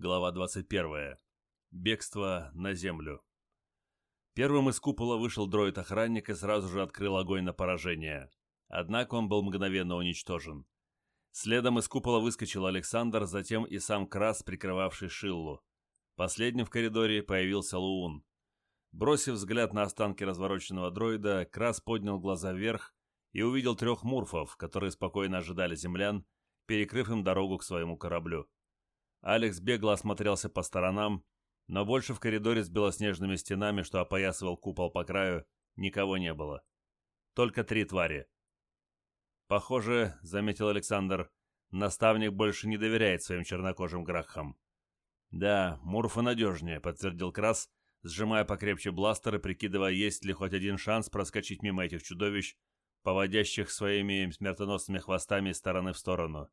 Глава 21. Бегство на землю. Первым из купола вышел дроид-охранник и сразу же открыл огонь на поражение. Однако он был мгновенно уничтожен. Следом из купола выскочил Александр, затем и сам Крас, прикрывавший Шиллу. Последним в коридоре появился Луун. Бросив взгляд на останки развороченного дроида, Крас поднял глаза вверх и увидел трех мурфов, которые спокойно ожидали землян, перекрыв им дорогу к своему кораблю. Алекс бегло осмотрелся по сторонам, но больше в коридоре с белоснежными стенами, что опоясывал купол по краю, никого не было. Только три твари. «Похоже, — заметил Александр, — наставник больше не доверяет своим чернокожим грахам». «Да, Мурфа надежнее», — подтвердил Крас, сжимая покрепче бластер и прикидывая, есть ли хоть один шанс проскочить мимо этих чудовищ, поводящих своими смертоносными хвостами из стороны в сторону.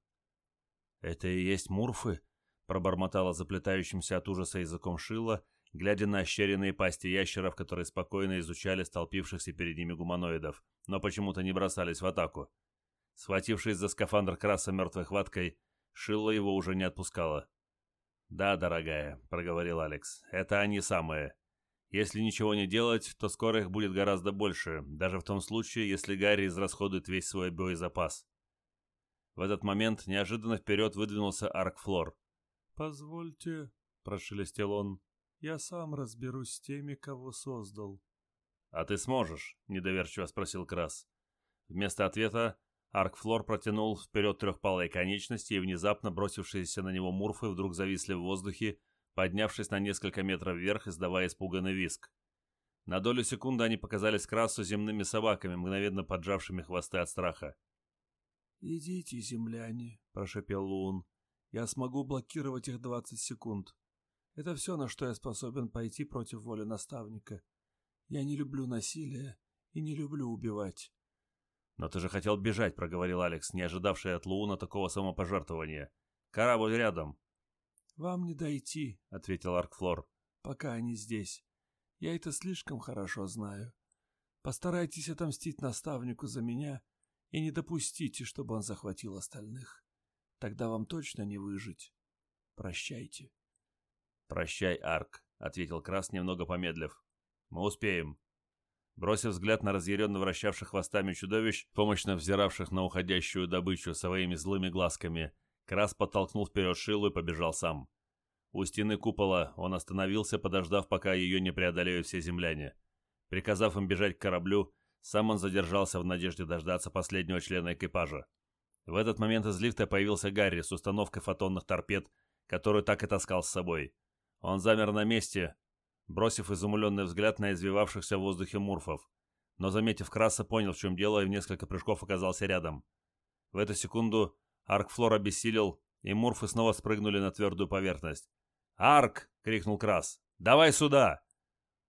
«Это и есть Мурфы?» Пробормотала заплетающимся от ужаса языком Шила, глядя на ощеренные пасти ящеров, которые спокойно изучали столпившихся перед ними гуманоидов, но почему-то не бросались в атаку. Схватившись за скафандр краса мертвой хваткой, Шилла его уже не отпускала. «Да, дорогая», — проговорил Алекс, — «это они самые. Если ничего не делать, то скоро их будет гораздо больше, даже в том случае, если Гарри израсходует весь свой боезапас». В этот момент неожиданно вперед выдвинулся Аркфлор. «Позвольте», — прошелестел он, — «я сам разберусь с теми, кого создал». «А ты сможешь?» — недоверчиво спросил Крас. Вместо ответа Аркфлор протянул вперед трехпалые конечности, и внезапно бросившиеся на него мурфы вдруг зависли в воздухе, поднявшись на несколько метров вверх, издавая испуганный виск. На долю секунды они показались Красу земными собаками, мгновенно поджавшими хвосты от страха. «Идите, земляне», — прошепел Лун. Я смогу блокировать их 20 секунд. Это все, на что я способен пойти против воли наставника. Я не люблю насилие и не люблю убивать. «Но ты же хотел бежать», — проговорил Алекс, не ожидавший от Луна такого самопожертвования. «Корабль рядом». «Вам не дойти», — ответил Аркфлор, — «пока они здесь. Я это слишком хорошо знаю. Постарайтесь отомстить наставнику за меня и не допустите, чтобы он захватил остальных». Тогда вам точно не выжить. Прощайте. Прощай, Арк, ответил Крас, немного помедлив. Мы успеем. Бросив взгляд на разъяренно вращавших хвостами чудовищ, помощно взиравших на уходящую добычу своими злыми глазками, Крас подтолкнул вперед Шилу и побежал сам. У стены купола он остановился, подождав, пока ее не преодолеют все земляне. Приказав им бежать к кораблю, сам он задержался в надежде дождаться последнего члена экипажа. В этот момент из лифта появился Гарри с установкой фотонных торпед, которую так и таскал с собой. Он замер на месте, бросив изумленный взгляд на извивавшихся в воздухе мурфов. Но, заметив Краса, понял, в чем дело, и в несколько прыжков оказался рядом. В эту секунду Аркфлор обессилел, и мурфы снова спрыгнули на твердую поверхность. «Арк!» — крикнул Крас. «Давай сюда!»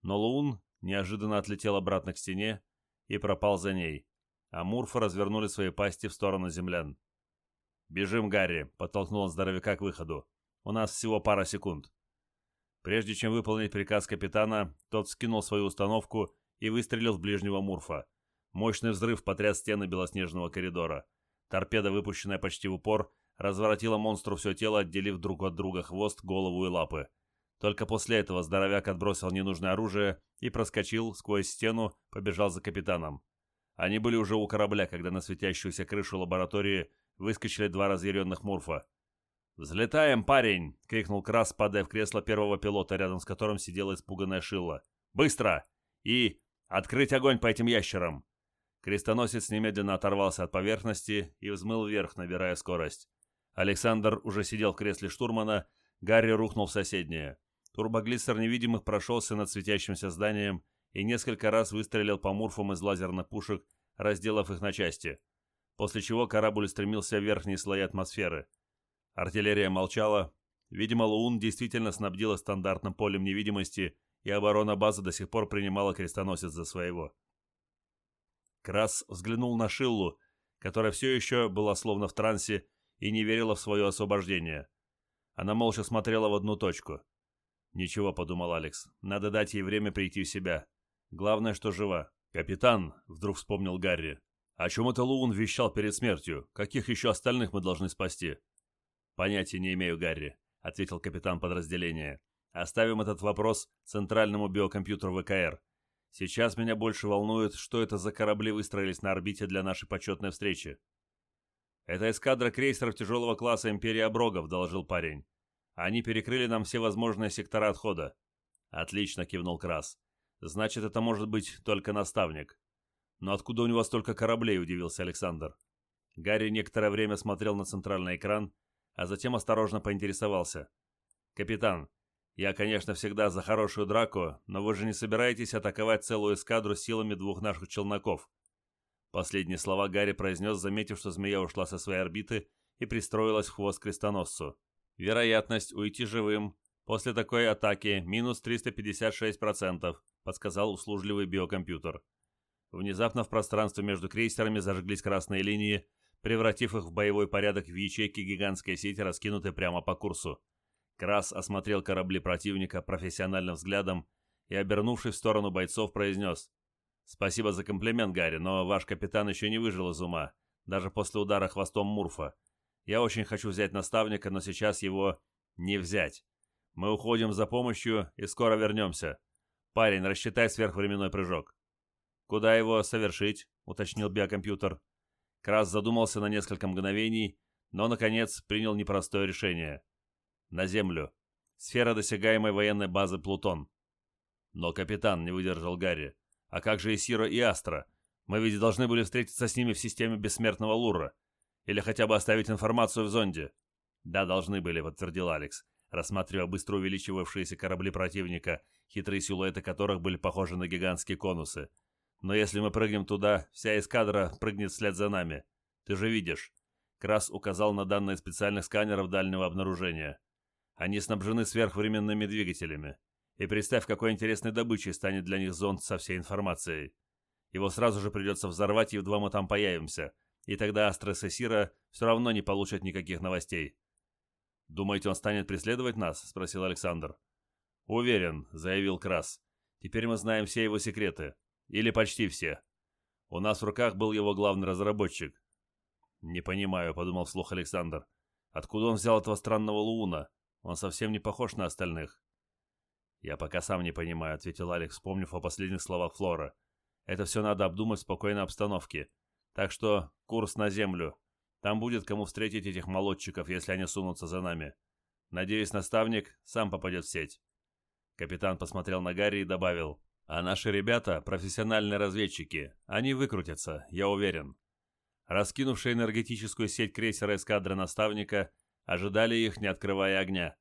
Но Лун неожиданно отлетел обратно к стене и пропал за ней а Мурфы развернули свои пасти в сторону землян. «Бежим, Гарри!» — подтолкнул он здоровяка к выходу. «У нас всего пара секунд». Прежде чем выполнить приказ капитана, тот скинул свою установку и выстрелил в ближнего Мурфа. Мощный взрыв потряс стены белоснежного коридора. Торпеда, выпущенная почти в упор, разворотила монстру все тело, отделив друг от друга хвост, голову и лапы. Только после этого здоровяк отбросил ненужное оружие и проскочил сквозь стену, побежал за капитаном. Они были уже у корабля, когда на светящуюся крышу лаборатории выскочили два разъяренных мурфа. «Взлетаем, парень!» — крикнул Крас, падая в кресло первого пилота, рядом с которым сидела испуганная Шилла. «Быстро! И открыть огонь по этим ящерам!» Крестоносец немедленно оторвался от поверхности и взмыл вверх, набирая скорость. Александр уже сидел в кресле штурмана, Гарри рухнул в соседнее. Турбоглиссер невидимых прошелся над светящимся зданием и несколько раз выстрелил по мурфам из лазерных пушек, разделав их на части, после чего корабль стремился в верхние слои атмосферы. Артиллерия молчала. Видимо, Луун действительно снабдила стандартным полем невидимости, и оборона базы до сих пор принимала крестоносец за своего. Крас взглянул на Шиллу, которая все еще была словно в трансе и не верила в свое освобождение. Она молча смотрела в одну точку. «Ничего», — подумал Алекс, — «надо дать ей время прийти в себя. Главное, что жива. Капитан, вдруг вспомнил Гарри. О чем это Луун вещал перед смертью? Каких еще остальных мы должны спасти? Понятия не имею, Гарри. ответил капитан подразделения. «Оставим этот вопрос центральному биокомпьютеру ВКР. Сейчас меня больше волнует, что это за корабли выстроились на орбите для нашей почетной встречи». «Это эскадра крейсеров тяжелого класса «Империя Брогов», — доложил парень. «Они перекрыли нам все возможные сектора отхода». «Отлично», — кивнул Крас. «Значит, это может быть только наставник». «Но откуда у него столько кораблей?» — удивился Александр. Гарри некоторое время смотрел на центральный экран, а затем осторожно поинтересовался. «Капитан, я, конечно, всегда за хорошую драку, но вы же не собираетесь атаковать целую эскадру силами двух наших челноков?» Последние слова Гарри произнес, заметив, что змея ушла со своей орбиты и пристроилась в хвост крестоносцу. «Вероятность уйти живым после такой атаки минус 356%, подсказал услужливый биокомпьютер. Внезапно в пространстве между крейсерами зажглись красные линии, превратив их в боевой порядок в ячейки гигантской сети, раскинутой прямо по курсу. Крас осмотрел корабли противника профессиональным взглядом и, обернувшись в сторону бойцов, произнес «Спасибо за комплимент, Гарри, но ваш капитан еще не выжил из ума, даже после удара хвостом Мурфа. Я очень хочу взять наставника, но сейчас его не взять. Мы уходим за помощью и скоро вернемся. Парень, рассчитай сверхвременной прыжок». «Куда его совершить?» — уточнил биокомпьютер. Крас задумался на несколько мгновений, но, наконец, принял непростое решение. На Землю. Сфера досягаемой военной базы Плутон. Но капитан не выдержал Гарри. А как же Исира и Астра? Мы ведь должны были встретиться с ними в системе бессмертного Лура. Или хотя бы оставить информацию в зонде. Да, должны были, подтвердил Алекс, рассматривая быстро увеличивавшиеся корабли противника, хитрые силуэты которых были похожи на гигантские конусы. Но если мы прыгнем туда, вся эскадра прыгнет вслед за нами. Ты же видишь. Крас указал на данные специальных сканеров дальнего обнаружения. Они снабжены сверхвременными двигателями. И представь, какой интересной добычей станет для них зонд со всей информацией. Его сразу же придется взорвать, и едва мы там появимся. И тогда Астрес и Сира все равно не получат никаких новостей. «Думаете, он станет преследовать нас?» — спросил Александр. «Уверен», — заявил Крас. «Теперь мы знаем все его секреты. Или почти все. У нас в руках был его главный разработчик. «Не понимаю», — подумал вслух Александр. «Откуда он взял этого странного Лууна? Он совсем не похож на остальных». «Я пока сам не понимаю», — ответил Алекс, вспомнив о последних словах Флора. «Это все надо обдумать в спокойной обстановке. Так что курс на землю. Там будет кому встретить этих молодчиков, если они сунутся за нами. Надеюсь, наставник сам попадет в сеть». Капитан посмотрел на Гарри и добавил. А наши ребята — профессиональные разведчики. Они выкрутятся, я уверен. Раскинувшие энергетическую сеть крейсера эскадры наставника ожидали их, не открывая огня.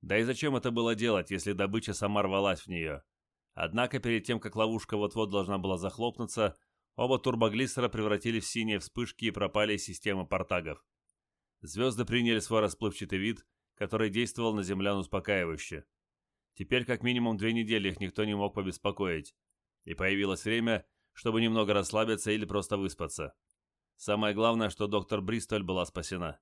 Да и зачем это было делать, если добыча сама рвалась в нее? Однако перед тем, как ловушка вот-вот должна была захлопнуться, оба турбоглиссера превратили в синие вспышки и пропали из системы портагов. Звезды приняли свой расплывчатый вид, который действовал на землян успокаивающе. Теперь как минимум две недели их никто не мог побеспокоить. И появилось время, чтобы немного расслабиться или просто выспаться. Самое главное, что доктор Бристоль была спасена.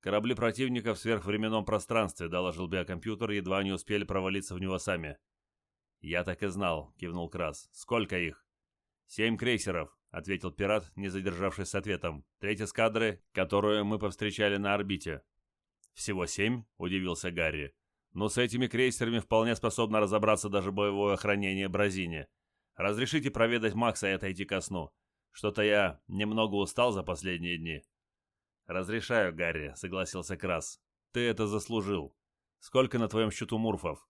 Корабли противника в сверхвременном пространстве, доложил биокомпьютер, едва они успели провалиться в него сами. «Я так и знал», — кивнул Крас. «Сколько их?» «Семь крейсеров», — ответил пират, не задержавшись с ответом. «Треть эскадры, которую мы повстречали на орбите». «Всего семь?» — удивился Гарри. Но с этими крейсерами вполне способно разобраться даже боевое охранение Бразини. Разрешите проведать Макса и отойти ко сну. Что-то я немного устал за последние дни». «Разрешаю, Гарри», — согласился Крас. «Ты это заслужил. Сколько на твоем счету мурфов?»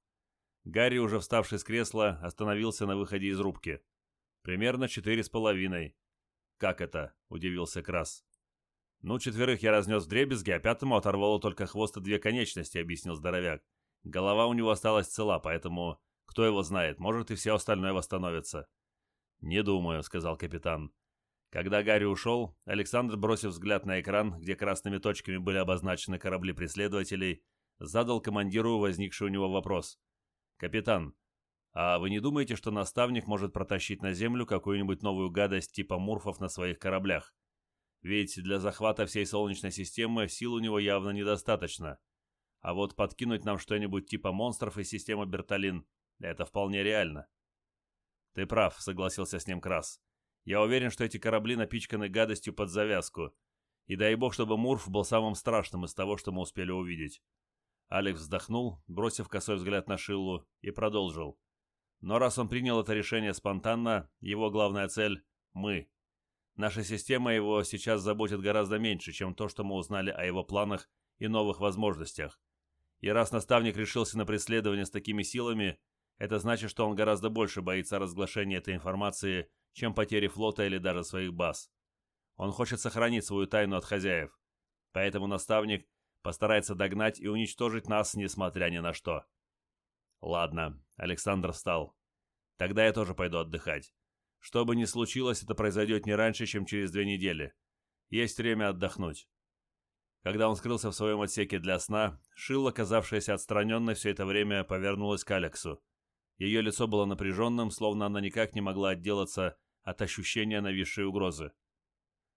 Гарри, уже вставший с кресла, остановился на выходе из рубки. «Примерно четыре с половиной». «Как это?» — удивился Крас. «Ну, четверых я разнес в дребезги, а пятому оторвало только хвост и две конечности», — объяснил здоровяк. Голова у него осталась цела, поэтому, кто его знает, может и все остальное восстановится. «Не думаю», — сказал капитан. Когда Гарри ушел, Александр, бросив взгляд на экран, где красными точками были обозначены корабли преследователей, задал командиру возникший у него вопрос. «Капитан, а вы не думаете, что наставник может протащить на Землю какую-нибудь новую гадость типа мурфов на своих кораблях? Ведь для захвата всей Солнечной системы сил у него явно недостаточно. А вот подкинуть нам что-нибудь типа монстров из системы Бертолин — это вполне реально. Ты прав, согласился с ним Крас. Я уверен, что эти корабли напичканы гадостью под завязку. И дай бог, чтобы Мурф был самым страшным из того, что мы успели увидеть. Алекс вздохнул, бросив косой взгляд на Шиллу, и продолжил. Но раз он принял это решение спонтанно, его главная цель — мы. Наша система его сейчас заботит гораздо меньше, чем то, что мы узнали о его планах и новых возможностях. И раз наставник решился на преследование с такими силами, это значит, что он гораздо больше боится разглашения этой информации, чем потери флота или даже своих баз. Он хочет сохранить свою тайну от хозяев. Поэтому наставник постарается догнать и уничтожить нас, несмотря ни на что. Ладно, Александр встал. Тогда я тоже пойду отдыхать. Что бы ни случилось, это произойдет не раньше, чем через две недели. Есть время отдохнуть. Когда он скрылся в своем отсеке для сна, Шилла, казавшаяся отстраненной все это время, повернулась к Алексу. Ее лицо было напряженным, словно она никак не могла отделаться от ощущения нависшей угрозы.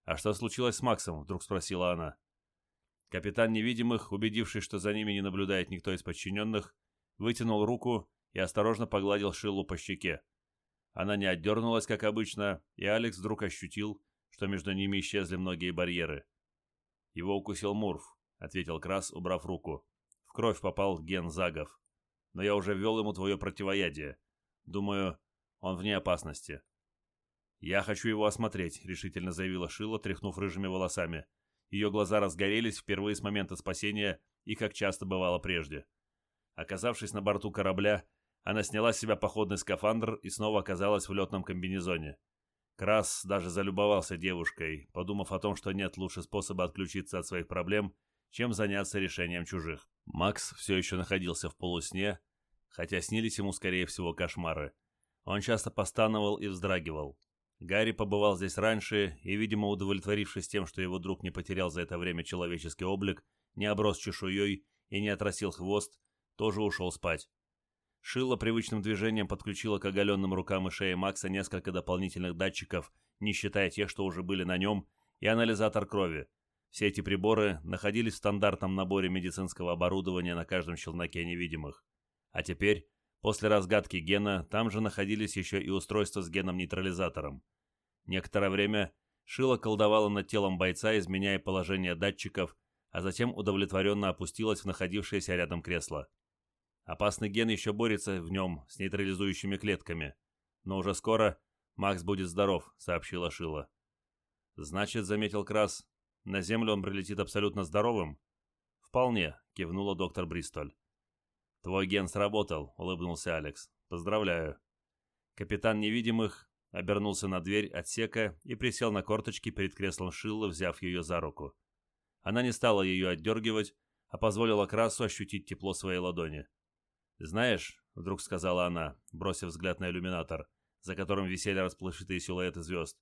«А что случилось с Максом?» — вдруг спросила она. Капитан невидимых, убедившись, что за ними не наблюдает никто из подчиненных, вытянул руку и осторожно погладил Шиллу по щеке. Она не отдернулась, как обычно, и Алекс вдруг ощутил, что между ними исчезли многие барьеры. «Его укусил Мурф», — ответил Крас, убрав руку. «В кровь попал ген Загов. Но я уже ввел ему твое противоядие. Думаю, он вне опасности». «Я хочу его осмотреть», — решительно заявила Шила, тряхнув рыжими волосами. Ее глаза разгорелись впервые с момента спасения и как часто бывало прежде. Оказавшись на борту корабля, она сняла с себя походный скафандр и снова оказалась в летном комбинезоне. Крас даже залюбовался девушкой, подумав о том, что нет лучше способа отключиться от своих проблем, чем заняться решением чужих. Макс все еще находился в полусне, хотя снились ему, скорее всего, кошмары. Он часто постановал и вздрагивал. Гарри побывал здесь раньше и, видимо, удовлетворившись тем, что его друг не потерял за это время человеческий облик, не оброс чешуей и не отрастил хвост, тоже ушел спать. Шилла привычным движением подключила к оголенным рукам и шее Макса несколько дополнительных датчиков, не считая тех, что уже были на нем, и анализатор крови. Все эти приборы находились в стандартном наборе медицинского оборудования на каждом челноке невидимых. А теперь После разгадки гена там же находились еще и устройства с геном-нейтрализатором. Некоторое время Шила колдовала над телом бойца, изменяя положение датчиков, а затем удовлетворенно опустилась в находившееся рядом кресло. Опасный ген еще борется в нем с нейтрализующими клетками. Но уже скоро Макс будет здоров, сообщила Шила. Значит, заметил Крас, на Землю он прилетит абсолютно здоровым? Вполне, кивнула доктор Бристоль. «Твой ген сработал», — улыбнулся Алекс. «Поздравляю». Капитан невидимых обернулся на дверь отсека и присел на корточки перед креслом Шиллы, взяв ее за руку. Она не стала ее отдергивать, а позволила Красу ощутить тепло своей ладони. «Знаешь», — вдруг сказала она, бросив взгляд на иллюминатор, за которым висели расплывчатые силуэты звезд.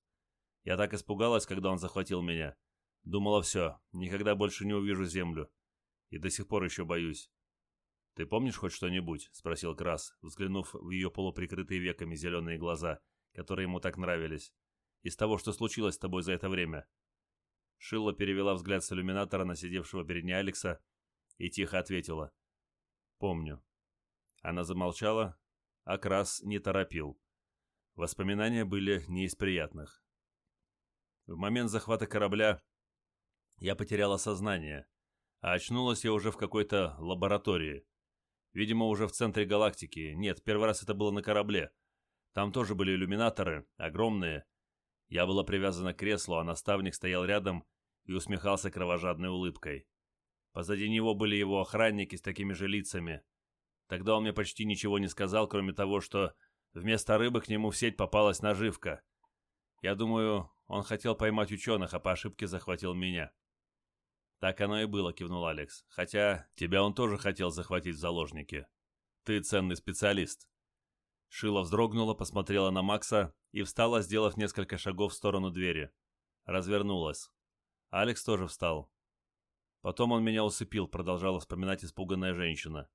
«Я так испугалась, когда он захватил меня. Думала, все, никогда больше не увижу Землю. И до сих пор еще боюсь. «Ты помнишь хоть что-нибудь?» — спросил Крас, взглянув в ее полуприкрытые веками зеленые глаза, которые ему так нравились. «Из того, что случилось с тобой за это время?» Шилла перевела взгляд с иллюминатора на сидевшего перед ней Алекса и тихо ответила. «Помню». Она замолчала, а Крас не торопил. Воспоминания были не из приятных. В момент захвата корабля я потеряла сознание, а очнулась я уже в какой-то лаборатории. Видимо, уже в центре галактики. Нет, первый раз это было на корабле. Там тоже были иллюминаторы, огромные. Я была привязана к креслу, а наставник стоял рядом и усмехался кровожадной улыбкой. Позади него были его охранники с такими же лицами. Тогда он мне почти ничего не сказал, кроме того, что вместо рыбы к нему в сеть попалась наживка. Я думаю, он хотел поймать ученых, а по ошибке захватил меня. «Так оно и было», — кивнул Алекс. «Хотя тебя он тоже хотел захватить в заложники. Ты ценный специалист». Шила вздрогнула, посмотрела на Макса и встала, сделав несколько шагов в сторону двери. Развернулась. Алекс тоже встал. Потом он меня усыпил, продолжала вспоминать испуганная женщина.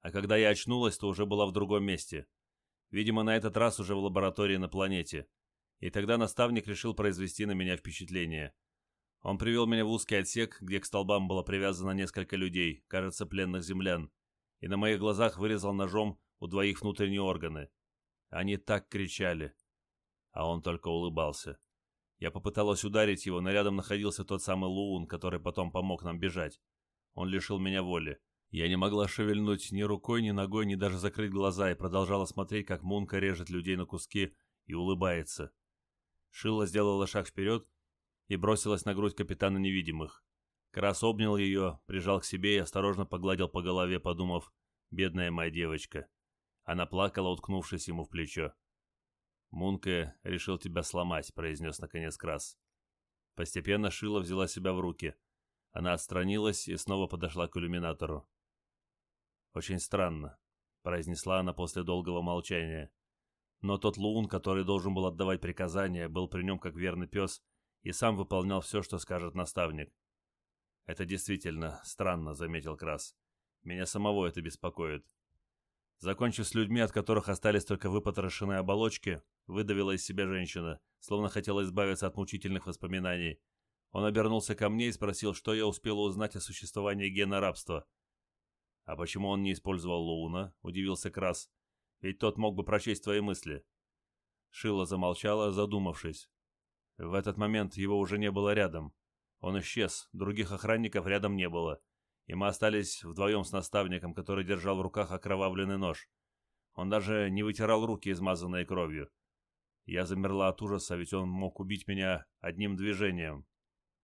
А когда я очнулась, то уже была в другом месте. Видимо, на этот раз уже в лаборатории на планете. И тогда наставник решил произвести на меня впечатление — он привел меня в узкий отсек, где к столбам было привязано несколько людей, кажется, пленных землян, и на моих глазах вырезал ножом у двоих внутренние органы. Они так кричали. А он только улыбался. Я попыталась ударить его, но рядом находился тот самый Луун, который потом помог нам бежать. Он лишил меня воли. Я не могла шевельнуть ни рукой, ни ногой, ни даже закрыть глаза и продолжала смотреть, как Мунка режет людей на куски и улыбается. Шила сделала шаг вперед и бросилась на грудь капитана невидимых. Крас обнял ее, прижал к себе и осторожно погладил по голове, подумав, «Бедная моя девочка». Она плакала, уткнувшись ему в плечо. «Мунке решил тебя сломать», — произнес наконец Крас. Постепенно Шила взяла себя в руки. Она отстранилась и снова подошла к иллюминатору. «Очень странно», — произнесла она после долгого молчания. Но тот Луун, который должен был отдавать приказания, был при нем как верный пес и сам выполнял все, что скажет наставник. «Это действительно странно», — заметил Крас. «Меня самого это беспокоит. Закончив с людьми, от которых остались только выпотрошенные оболочки, выдавила из себя женщина, словно хотела избавиться от мучительных воспоминаний. Он обернулся ко мне и спросил, что я успела узнать о существовании гена рабства. «А почему он не использовал Луна?» – удивился Крас. «Ведь тот мог бы прочесть твои мысли». Шила замолчала, задумавшись. В этот момент его уже не было рядом. Он исчез, других охранников рядом не было и мы остались вдвоем с наставником, который держал в руках окровавленный нож. Он даже не вытирал руки, измазанные кровью. Я замерла от ужаса, ведь он мог убить меня одним движением.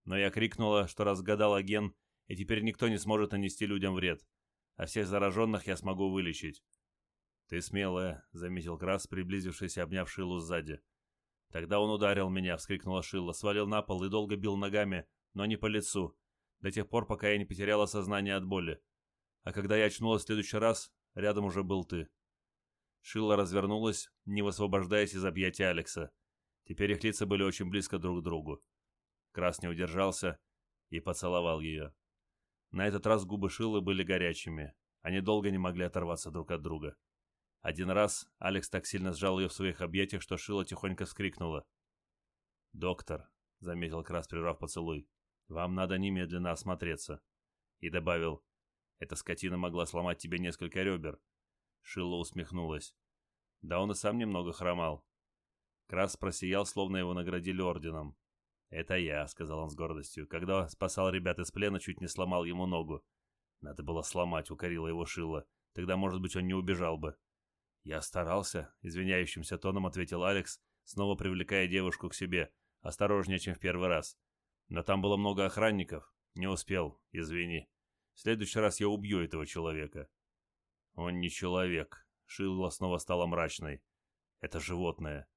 Но я крикнула, что разгадала ген, и теперь никто не сможет нанести людям вред, а всех зараженных я смогу вылечить. «Ты смелая», — заметил Крас, приблизившись и обняв Шилу сзади. Тогда он ударил меня, — вскрикнула Шилла, свалил на пол и долго бил ногами, но не по лицу, до тех пор, пока я не потеряла сознание от боли. А когда я очнулась в следующий раз, рядом уже был ты. Шилла развернулась, не высвобождаясь из объятия Алекса. Теперь их лица были очень близко друг к другу. Крас не удержался и поцеловал ее. На этот раз губы Шиллы были горячими. Они долго не могли оторваться друг от друга. Один раз Алекс так сильно сжал ее в своих объятиях, что Шилла тихонько вскрикнула. «Доктор», — заметил Крас, прервав поцелуй, вам надо немедленно осмотреться. И добавил, эта скотина могла сломать тебе несколько ребер. Шилла усмехнулась. Да он и сам немного хромал. Крас просиял, словно его наградили орденом. «Это я», — сказал он с гордостью. «Когда спасал ребят из плена, чуть не сломал ему ногу. Надо было сломать», — укорила его Шилла. «Тогда, может быть, он не убежал бы». «Я старался», — извиняющимся тоном ответил Алекс, снова привлекая девушку к себе, осторожнее, чем в первый раз. Но там было много охранников. Не успел, извини. В следующий раз я убью этого человека. Он не человек. Шилла снова стала мрачной. Это животное.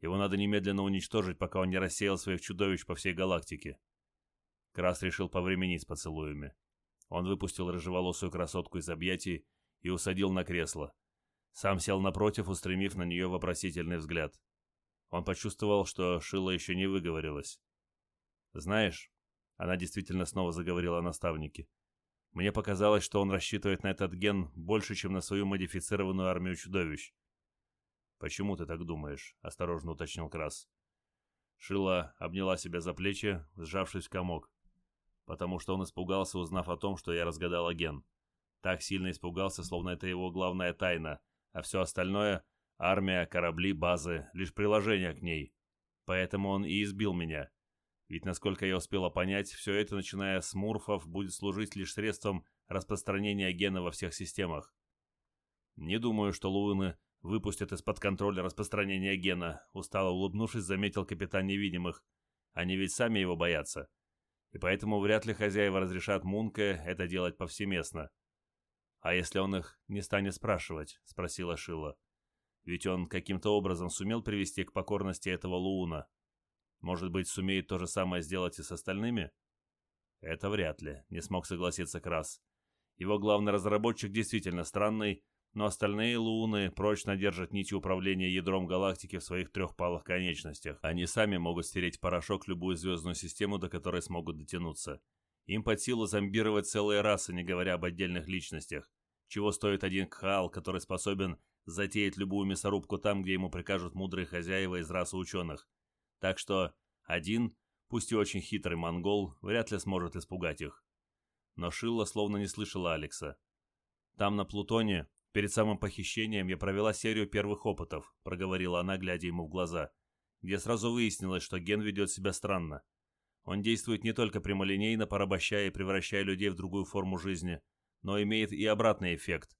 Его надо немедленно уничтожить, пока он не рассеял своих чудовищ по всей галактике. Крас решил повременить с поцелуями. Он выпустил рыжеволосую красотку из объятий и усадил на кресло. Сам сел напротив, устремив на нее вопросительный взгляд. Он почувствовал, что Шила еще не выговорилась. Знаешь, она действительно снова заговорила о наставнике. Мне показалось, что он рассчитывает на этот ген больше, чем на свою модифицированную армию чудовищ. «Почему ты так думаешь?» — осторожно уточнил Крас. Шила обняла себя за плечи, сжавшись в комок. Потому что он испугался, узнав о том, что я разгадала ген. Так сильно испугался, словно это его главная тайна, а все остальное — армия, корабли, базы — лишь приложение к ней. Поэтому он и избил меня. Ведь, насколько я успела понять, все это, начиная с мурфов, будет служить лишь средством распространения гена во всех системах. Не думаю, что Луины выпустят из-под контроля распространение гена, устало улыбнувшись, заметил капитан невидимых. Они ведь сами его боятся. И поэтому вряд ли хозяева разрешат Мунке это делать повсеместно. «А если он их не станет спрашивать?» — спросила Шила. «Ведь он каким-то образом сумел привести к покорности этого Лууна». Может быть, сумеет то же самое сделать и с остальными? Это вряд ли, не смог согласиться Крас. Его главный разработчик действительно странный, но остальные луны прочно держат нити управления ядром галактики в своих трехпалых конечностях. Они сами могут стереть порошок любую звездную систему, до которой смогут дотянуться. Им под силу зомбировать целые расы, не говоря об отдельных личностях. Чего стоит один Кхал, который способен затеять любую мясорубку там, где ему прикажут мудрые хозяева из расы ученых. Так что один, пусть и очень хитрый монгол, вряд ли сможет испугать их. Но Шилла словно не слышала Алекса. Там, на Плутоне, перед самым похищением я провела серию первых опытов, проговорила она, глядя ему в глаза, где сразу выяснилось, что Ген ведет себя странно. Он действует не только прямолинейно, порабощая и превращая людей в другую форму жизни, но имеет и обратный эффект.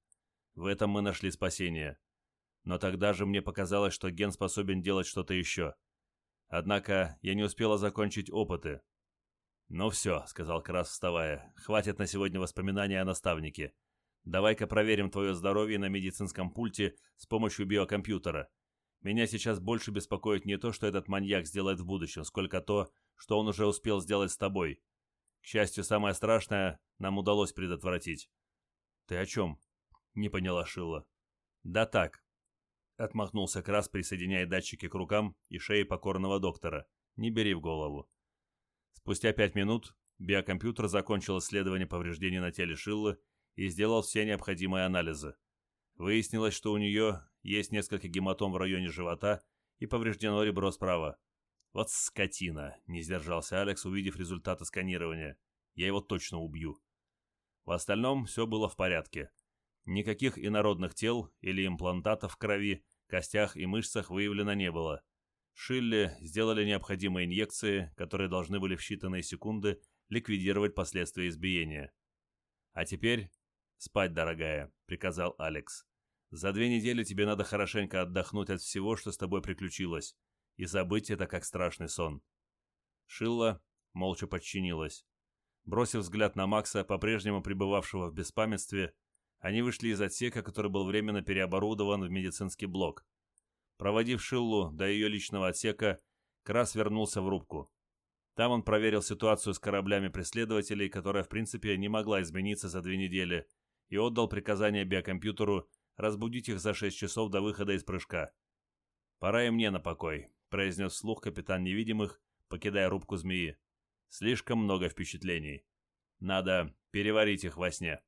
В этом мы нашли спасение. Но тогда же мне показалось, что ген способен делать что-то еще. Однако я не успела закончить опыты. «Ну все», — сказал Крас, вставая, — «хватит на сегодня воспоминания о наставнике. Давай-ка проверим твое здоровье на медицинском пульте с помощью биокомпьютера. Меня сейчас больше беспокоит не то, что этот маньяк сделает в будущем, сколько то, что он уже успел сделать с тобой. К счастью, самое страшное нам удалось предотвратить». «Ты о чем?» — не поняла Шилла. «Да так». Отмахнулся Крас, присоединяя датчики к рукам и шее покорного доктора. «Не бери в голову». Спустя пять минут биокомпьютер закончил исследование повреждений на теле Шиллы и сделал все необходимые анализы. Выяснилось, что у нее есть несколько гематом в районе живота и повреждено ребро справа. «Вот скотина!» — не сдержался Алекс, увидев результаты сканирования. «Я его точно убью». В остальном все было в порядке. Никаких инородных тел или имплантатов в крови, костях и мышцах выявлено не было. Шилле сделали необходимые инъекции, которые должны были в считанные секунды ликвидировать последствия избиения. «А теперь спать, дорогая», — приказал Алекс. «За две недели тебе надо хорошенько отдохнуть от всего, что с тобой приключилось, и забыть это как страшный сон». Шилла молча подчинилась. Бросив взгляд на Макса, по-прежнему пребывавшего в беспамятстве, они вышли из отсека, который был временно переоборудован в медицинский блок. Проводив Шиллу до ее личного отсека, Крас вернулся в рубку. Там он проверил ситуацию с кораблями преследователей, которая в принципе не могла измениться за две недели, и отдал приказание биокомпьютеру разбудить их за шесть часов до выхода из прыжка. «Пора и мне на покой», — произнес вслух капитан невидимых, покидая рубку змеи. «Слишком много впечатлений. Надо переварить их во сне».